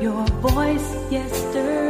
your voice yesterday.